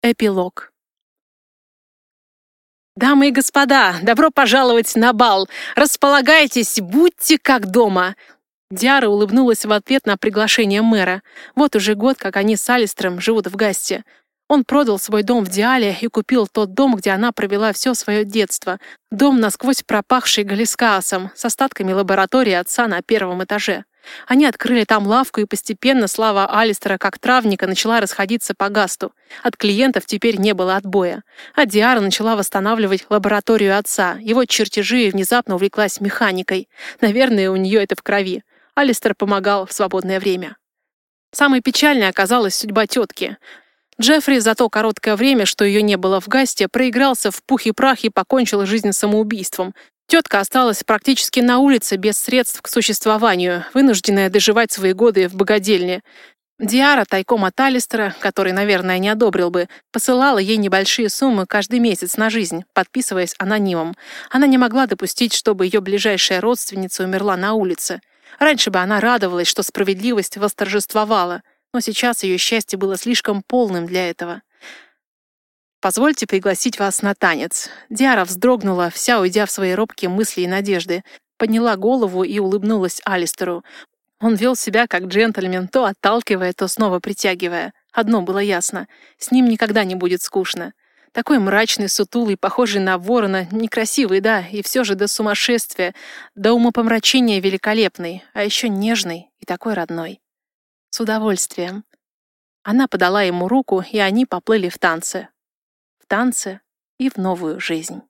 Эпилог. «Дамы и господа, добро пожаловать на бал! Располагайтесь, будьте как дома!» Диара улыбнулась в ответ на приглашение мэра. Вот уже год, как они с Алистером живут в Гасте. Он продал свой дом в Диале и купил тот дом, где она провела все свое детство. Дом, насквозь пропахший галискаасом, с остатками лаборатории отца на первом этаже. Они открыли там лавку, и постепенно слава Алистера как травника начала расходиться по гасту. От клиентов теперь не было отбоя. А Диара начала восстанавливать лабораторию отца. Его чертежи внезапно увлеклась механикой. Наверное, у нее это в крови. Алистер помогал в свободное время. Самой печальной оказалась судьба тетки. Джеффри за то короткое время, что ее не было в гасте, проигрался в пух и прах и покончил жизнь самоубийством. Тетка осталась практически на улице без средств к существованию, вынужденная доживать свои годы в богадельне. Диара, тайком от Алистера, который, наверное, не одобрил бы, посылала ей небольшие суммы каждый месяц на жизнь, подписываясь анонимом. Она не могла допустить, чтобы ее ближайшая родственница умерла на улице. Раньше бы она радовалась, что справедливость восторжествовала — но сейчас ее счастье было слишком полным для этого. «Позвольте пригласить вас на танец». Диара вздрогнула, вся уйдя в свои робкие мысли и надежды, подняла голову и улыбнулась Алистеру. Он вел себя как джентльмен, то отталкивая, то снова притягивая. Одно было ясно — с ним никогда не будет скучно. Такой мрачный, сутулый, похожий на ворона, некрасивый, да, и все же до сумасшествия, до умопомрачения великолепный, а еще нежный и такой родной. С удовольствием. Она подала ему руку, и они поплыли в танце. В танце и в новую жизнь.